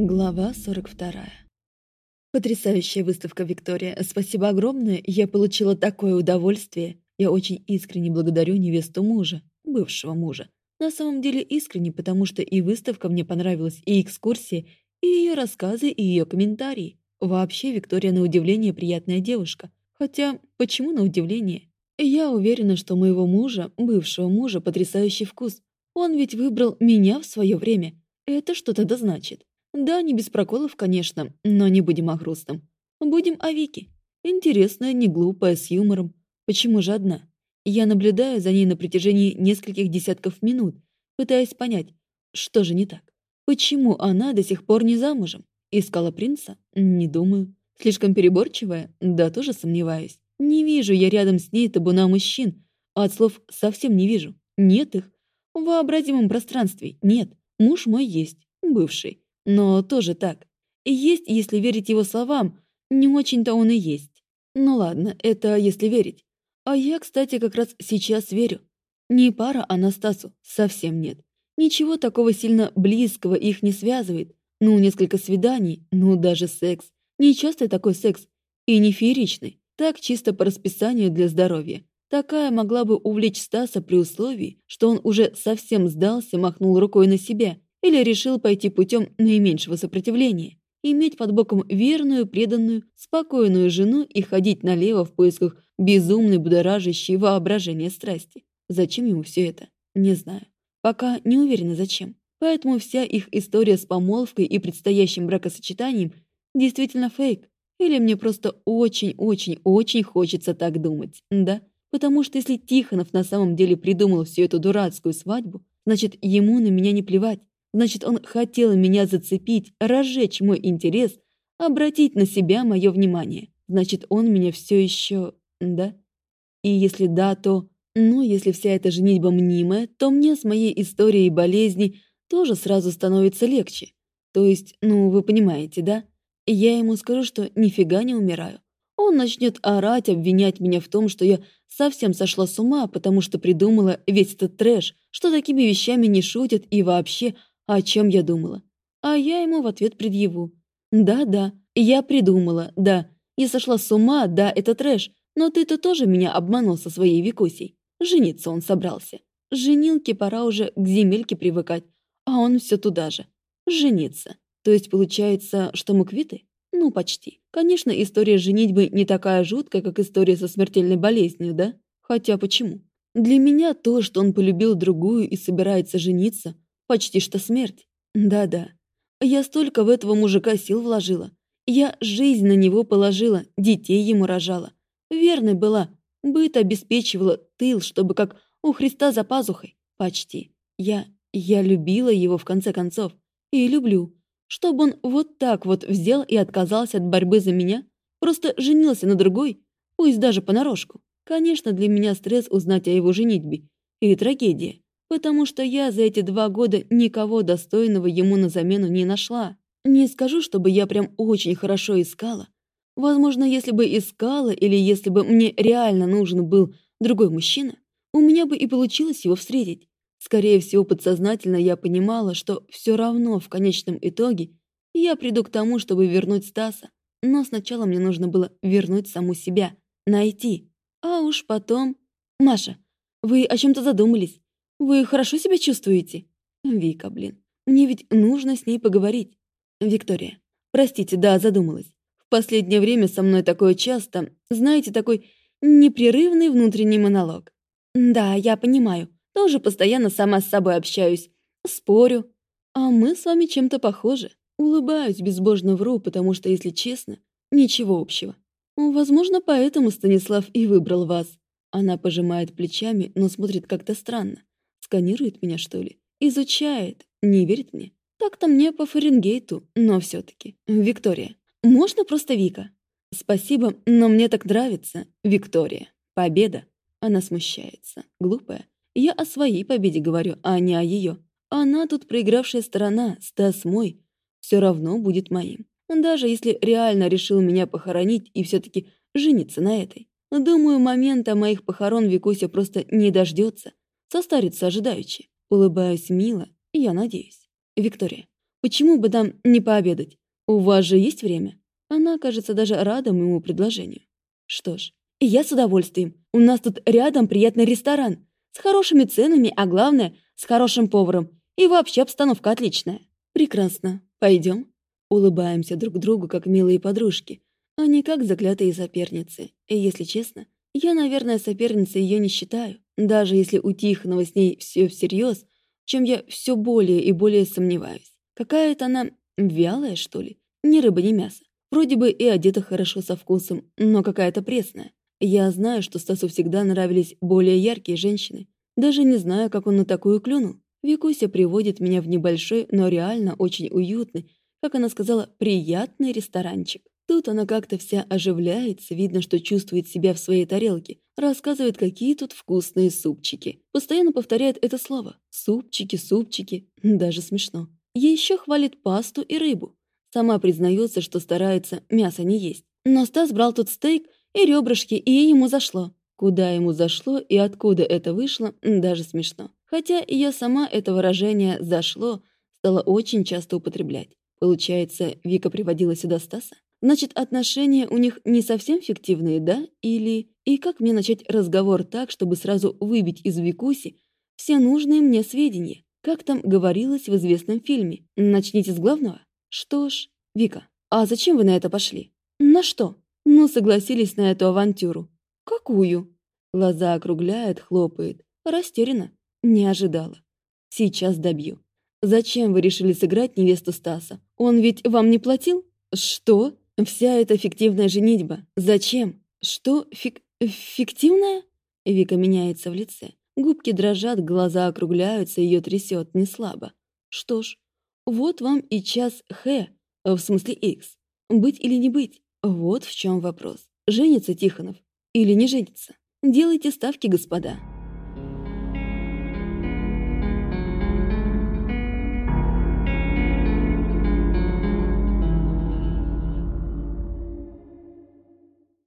Глава 42. Потрясающая выставка, Виктория. Спасибо огромное. Я получила такое удовольствие. Я очень искренне благодарю невесту мужа, бывшего мужа. На самом деле искренне, потому что и выставка мне понравилась, и экскурсия, и ее рассказы, и ее комментарии. Вообще, Виктория на удивление приятная девушка. Хотя, почему на удивление? Я уверена, что моего мужа, бывшего мужа, потрясающий вкус. Он ведь выбрал меня в свое время. Это что тогда значит? Да, не без проколов, конечно, но не будем о грустном. Будем о Вике. Интересная, не глупая, с юмором. Почему же одна? Я наблюдаю за ней на протяжении нескольких десятков минут, пытаясь понять, что же не так. Почему она до сих пор не замужем? Искала принца? Не думаю. Слишком переборчивая? Да, тоже сомневаюсь. Не вижу я рядом с ней табуна мужчин, а от слов совсем не вижу. Нет их. В вообразимом пространстве нет. Муж мой есть, бывший. Но тоже так. Есть, если верить его словам, не очень-то он и есть. Ну ладно, это если верить. А я, кстати, как раз сейчас верю. Не пара Анастасу, совсем нет. Ничего такого сильно близкого их не связывает. Ну, несколько свиданий, ну, даже секс. Нечастый такой секс. И не фееричный. Так чисто по расписанию для здоровья. Такая могла бы увлечь Стаса при условии, что он уже совсем сдался, махнул рукой на себя или решил пойти путем наименьшего сопротивления, иметь под боком верную, преданную, спокойную жену и ходить налево в поисках безумной, будоражащей воображения страсти. Зачем ему все это? Не знаю. Пока не уверена зачем. Поэтому вся их история с помолвкой и предстоящим бракосочетанием действительно фейк. Или мне просто очень-очень-очень хочется так думать, да? Потому что если Тихонов на самом деле придумал всю эту дурацкую свадьбу, значит, ему на меня не плевать. Значит, он хотел меня зацепить, разжечь мой интерес, обратить на себя мое внимание. Значит, он меня все еще... да? И если да, то... Ну, если вся эта женитьба мнимая, то мне с моей историей болезни тоже сразу становится легче. То есть, ну, вы понимаете, да? Я ему скажу, что нифига не умираю. Он начнет орать, обвинять меня в том, что я совсем сошла с ума, потому что придумала весь этот трэш, что такими вещами не шутят и вообще о чем я думала. А я ему в ответ предъяву. Да-да, я придумала, да. Я сошла с ума, да, это трэш. Но ты-то тоже меня обманул со своей Викусей. Жениться он собрался. Женилке пора уже к земельке привыкать, а он все туда же. Жениться. То есть получается, что мы квиты? Ну, почти. Конечно, история женитьбы не такая жуткая, как история со смертельной болезнью, да? Хотя почему? Для меня то, что он полюбил другую и собирается жениться, Почти что смерть. Да-да. Я столько в этого мужика сил вложила. Я жизнь на него положила, детей ему рожала. Верной была, быт обеспечивала, тыл, чтобы как у Христа за пазухой. Почти. Я... я любила его в конце концов. И люблю. Чтобы он вот так вот взял и отказался от борьбы за меня, просто женился на другой, пусть даже понарошку. Конечно, для меня стресс узнать о его женитьбе. И трагедия потому что я за эти два года никого достойного ему на замену не нашла. Не скажу, чтобы я прям очень хорошо искала. Возможно, если бы искала или если бы мне реально нужен был другой мужчина, у меня бы и получилось его встретить. Скорее всего, подсознательно я понимала, что все равно в конечном итоге я приду к тому, чтобы вернуть Стаса. Но сначала мне нужно было вернуть саму себя, найти. А уж потом... Маша, вы о чем-то задумались? Вы хорошо себя чувствуете? Вика, блин. Мне ведь нужно с ней поговорить. Виктория. Простите, да, задумалась. В последнее время со мной такое часто, знаете, такой непрерывный внутренний монолог. Да, я понимаю. Тоже постоянно сама с собой общаюсь. Спорю. А мы с вами чем-то похожи. Улыбаюсь, безбожно вру, потому что, если честно, ничего общего. Возможно, поэтому Станислав и выбрал вас. Она пожимает плечами, но смотрит как-то странно. Сканирует меня, что ли? Изучает. Не верит мне? Так-то мне по Фаренгейту, но все таки Виктория. Можно просто Вика? Спасибо, но мне так нравится. Виктория. Победа. Она смущается. Глупая. Я о своей победе говорю, а не о ее. Она тут проигравшая сторона, Стас мой. Все равно будет моим. Даже если реально решил меня похоронить и все таки жениться на этой. Думаю, момента моих похорон Викуся просто не дождется. Состарится ожидаючи. Улыбаюсь мило, я надеюсь. Виктория, почему бы нам не пообедать? У вас же есть время?» Она, кажется, даже рада моему предложению. Что ж, я с удовольствием. У нас тут рядом приятный ресторан. С хорошими ценами, а главное, с хорошим поваром. И вообще обстановка отличная. Прекрасно. Пойдем. Улыбаемся друг другу, как милые подружки, а не как заклятые соперницы. И если честно, я, наверное, соперницей ее не считаю. Даже если у Тихонова с ней все всерьез, чем я все более и более сомневаюсь. Какая-то она вялая, что ли? Ни рыба, ни мясо. Вроде бы и одета хорошо со вкусом, но какая-то пресная. Я знаю, что Стасу всегда нравились более яркие женщины. Даже не знаю, как он на такую клюнул. Викуся приводит меня в небольшой, но реально очень уютный, как она сказала, приятный ресторанчик. Тут она как-то вся оживляется, видно, что чувствует себя в своей тарелке. Рассказывает, какие тут вкусные супчики. Постоянно повторяет это слово. Супчики, супчики. Даже смешно. Еще хвалит пасту и рыбу. Сама признается, что старается мясо не есть. Но Стас брал тут стейк и ребрышки, и ему зашло. Куда ему зашло и откуда это вышло, даже смешно. Хотя я сама это выражение «зашло» стала очень часто употреблять. Получается, Вика приводила сюда Стаса? Значит, отношения у них не совсем фиктивные, да? Или... И как мне начать разговор так, чтобы сразу выбить из Викуси все нужные мне сведения? Как там говорилось в известном фильме? Начните с главного? Что ж, Вика, а зачем вы на это пошли? На что? Ну, согласились на эту авантюру. Какую? Глаза округляет, хлопает. Растеряна. Не ожидала. Сейчас добью. Зачем вы решили сыграть невесту Стаса? Он ведь вам не платил? Что? Вся эта фиктивная женитьба. Зачем? Что? Фик... фиктивная? Вика меняется в лице. Губки дрожат, глаза округляются, ее трясет не слабо. Что ж, вот вам и час Х, в смысле X. Быть или не быть? Вот в чем вопрос. Женится Тихонов или не женится? Делайте ставки, господа.